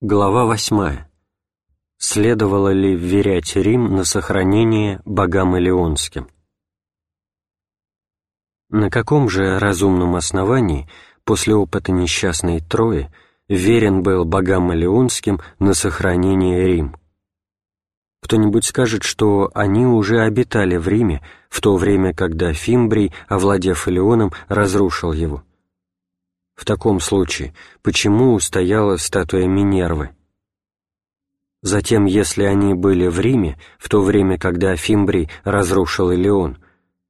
Глава 8. Следовало ли вверять Рим на сохранение богам Илионским? На каком же разумном основании после опыта несчастной Трои верен был богам Илионским на сохранение Рим? Кто-нибудь скажет, что они уже обитали в Риме в то время, когда Фимбрий, овладев Илионом, разрушил его. В таком случае, почему устояла статуя Минервы? Затем, если они были в Риме, в то время, когда Фимбрий разрушил Илеон,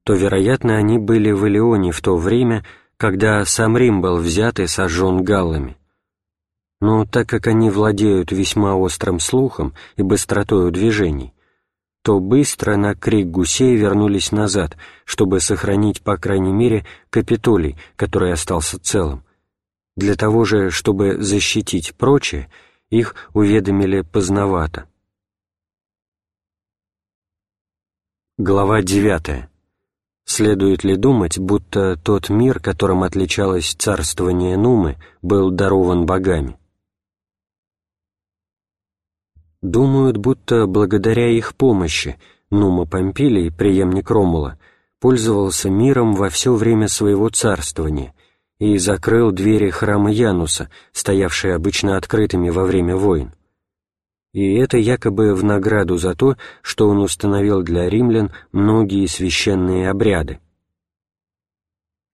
то, вероятно, они были в Илеоне в то время, когда сам Рим был взят и сожжен галлами. Но так как они владеют весьма острым слухом и быстротою движений, то быстро на крик гусей вернулись назад, чтобы сохранить, по крайней мере, Капитолий, который остался целым, для того же, чтобы защитить прочее, их уведомили поздновато. Глава 9. Следует ли думать, будто тот мир, которым отличалось царствование Нумы, был дарован богами? Думают, будто благодаря их помощи Нума Помпилий, преемник Ромула, пользовался миром во все время своего царствования и закрыл двери храма Януса, стоявшие обычно открытыми во время войн. И это якобы в награду за то, что он установил для римлян многие священные обряды.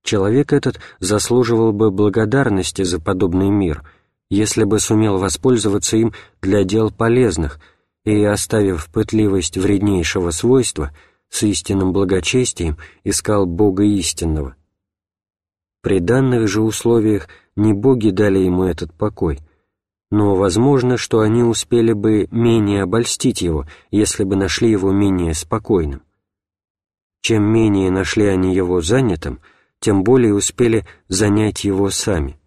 Человек этот заслуживал бы благодарности за подобный мир, если бы сумел воспользоваться им для дел полезных и, оставив пытливость вреднейшего свойства, с истинным благочестием искал Бога истинного – при данных же условиях не боги дали ему этот покой, но возможно, что они успели бы менее обольстить его, если бы нашли его менее спокойным. Чем менее нашли они его занятым, тем более успели занять его сами.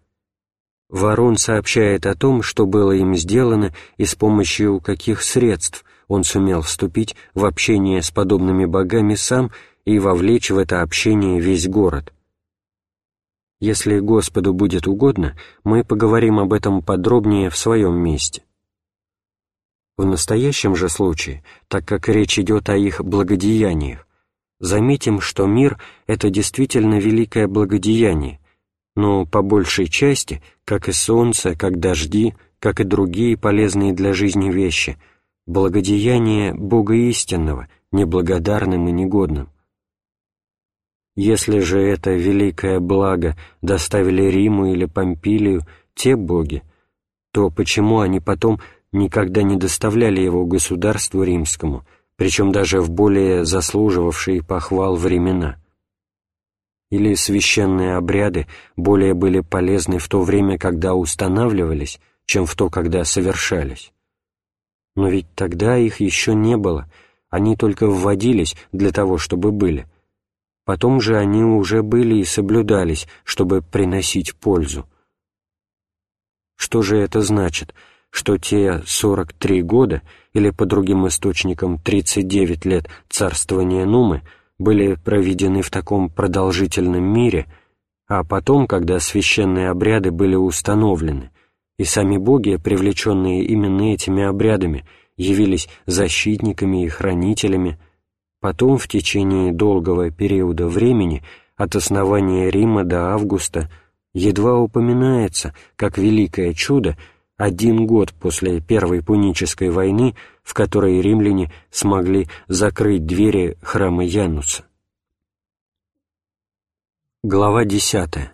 Ворон сообщает о том, что было им сделано и с помощью каких средств он сумел вступить в общение с подобными богами сам и вовлечь в это общение весь город. Если Господу будет угодно, мы поговорим об этом подробнее в своем месте. В настоящем же случае, так как речь идет о их благодеяниях, заметим, что мир — это действительно великое благодеяние, но по большей части, как и солнце, как дожди, как и другие полезные для жизни вещи, благодеяние Бога истинного, неблагодарным и негодным. Если же это великое благо доставили Риму или Помпилию те боги, то почему они потом никогда не доставляли его государству римскому, причем даже в более заслуживавшие похвал времена? Или священные обряды более были полезны в то время, когда устанавливались, чем в то, когда совершались? Но ведь тогда их еще не было, они только вводились для того, чтобы были – Потом же они уже были и соблюдались, чтобы приносить пользу. Что же это значит? Что те 43 года, или по другим источникам 39 лет царствования Нумы, были проведены в таком продолжительном мире, а потом, когда священные обряды были установлены, и сами боги, привлеченные именно этими обрядами, явились защитниками и хранителями, Потом, в течение долгого периода времени, от основания Рима до Августа, едва упоминается, как великое чудо, один год после Первой Пунической войны, в которой римляне смогли закрыть двери храма Януса. Глава 10.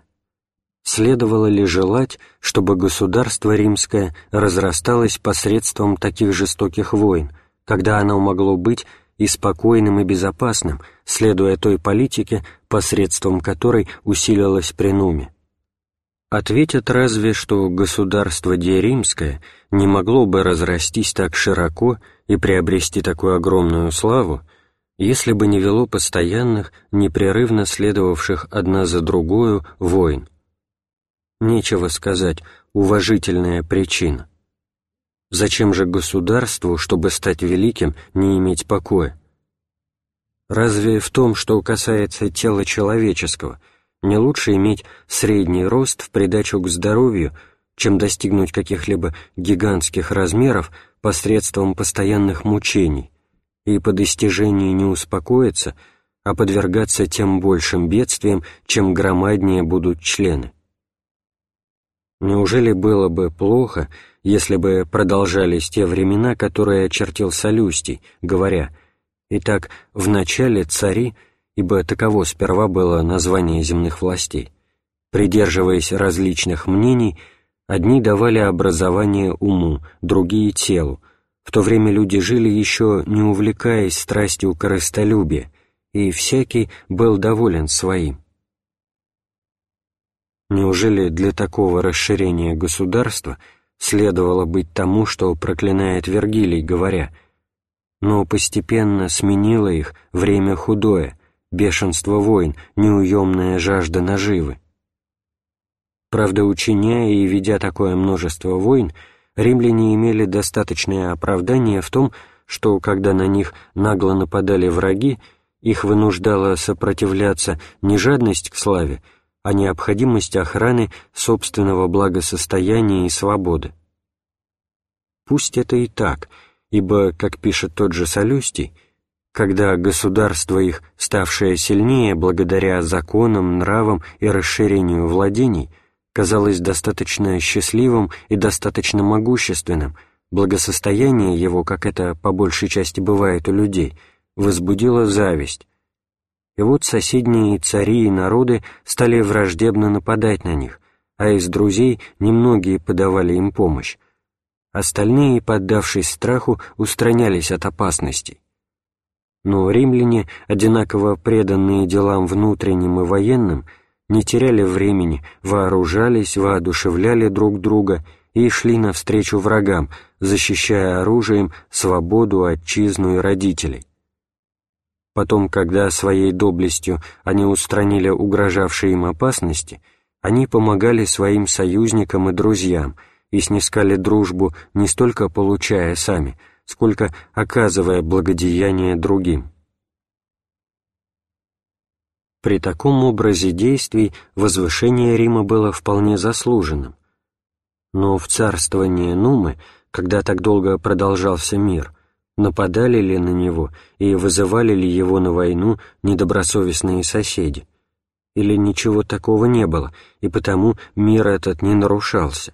Следовало ли желать, чтобы государство римское разрасталось посредством таких жестоких войн, когда оно могло быть и спокойным и безопасным, следуя той политике, посредством которой усилилась Пренуме. Ответят разве, что государство Диеримское не могло бы разрастись так широко и приобрести такую огромную славу, если бы не вело постоянных, непрерывно следовавших одна за другую войн. Нечего сказать, уважительная причина. Зачем же государству, чтобы стать великим, не иметь покоя? Разве в том, что касается тела человеческого, не лучше иметь средний рост в придачу к здоровью, чем достигнуть каких-либо гигантских размеров посредством постоянных мучений, и по достижении не успокоиться, а подвергаться тем большим бедствиям, чем громаднее будут члены. Неужели было бы плохо, если бы продолжались те времена, которые очертил Солюстий, говоря «Итак, в начале цари, ибо таково сперва было название земных властей, придерживаясь различных мнений, одни давали образование уму, другие — телу, в то время люди жили еще не увлекаясь страстью корыстолюбия, и всякий был доволен своим. Неужели для такого расширения государства следовало быть тому, что проклинает Вергилий, говоря «Но постепенно сменило их время худое, бешенство войн, неуемная жажда наживы». Правда, учиняя и ведя такое множество войн, римляне имели достаточное оправдание в том, что, когда на них нагло нападали враги, их вынуждала сопротивляться не жадность к славе, а необходимость охраны собственного благосостояния и свободы. Пусть это и так, ибо, как пишет тот же Солюстий, когда государство их, ставшее сильнее благодаря законам, нравам и расширению владений, казалось достаточно счастливым и достаточно могущественным, благосостояние его, как это по большей части бывает у людей, возбудило зависть, и вот соседние цари и народы стали враждебно нападать на них, а из друзей немногие подавали им помощь. Остальные, поддавшись страху, устранялись от опасностей. Но римляне, одинаково преданные делам внутренним и военным, не теряли времени, вооружались, воодушевляли друг друга и шли навстречу врагам, защищая оружием свободу, отчизну и родителей. Потом, когда своей доблестью они устранили угрожавшие им опасности, они помогали своим союзникам и друзьям и снискали дружбу не столько получая сами, сколько оказывая благодеяние другим. При таком образе действий возвышение Рима было вполне заслуженным. Но в царствование Нумы, когда так долго продолжался мир, нападали ли на него и вызывали ли его на войну недобросовестные соседи. Или ничего такого не было, и потому мир этот не нарушался.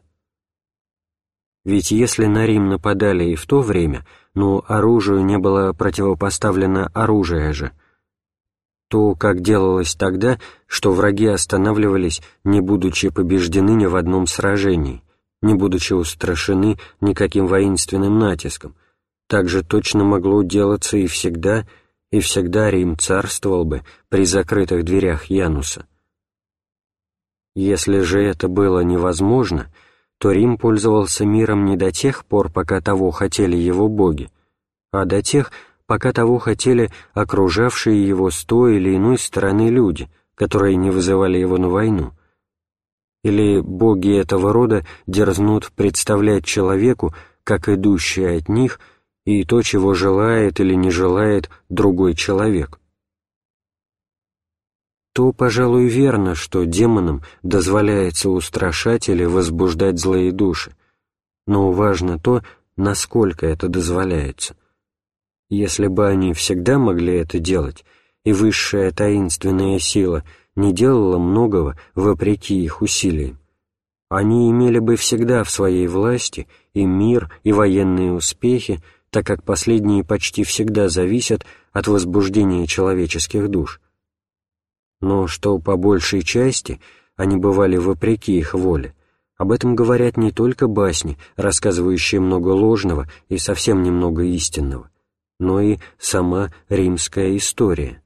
Ведь если на Рим нападали и в то время, но оружию не было противопоставлено оружие же, то, как делалось тогда, что враги останавливались, не будучи побеждены ни в одном сражении, не будучи устрашены никаким воинственным натиском, так же точно могло делаться и всегда, и всегда Рим царствовал бы при закрытых дверях Януса. Если же это было невозможно, то Рим пользовался миром не до тех пор, пока того хотели его боги, а до тех, пока того хотели окружавшие его с той или иной стороны люди, которые не вызывали его на войну. Или боги этого рода дерзнут представлять человеку, как идущие от них, и то, чего желает или не желает другой человек. То, пожалуй, верно, что демонам дозволяется устрашать или возбуждать злые души, но важно то, насколько это дозволяется. Если бы они всегда могли это делать, и высшая таинственная сила не делала многого вопреки их усилиям, они имели бы всегда в своей власти и мир, и военные успехи, так как последние почти всегда зависят от возбуждения человеческих душ. Но что по большей части они бывали вопреки их воле, об этом говорят не только басни, рассказывающие много ложного и совсем немного истинного, но и сама римская история.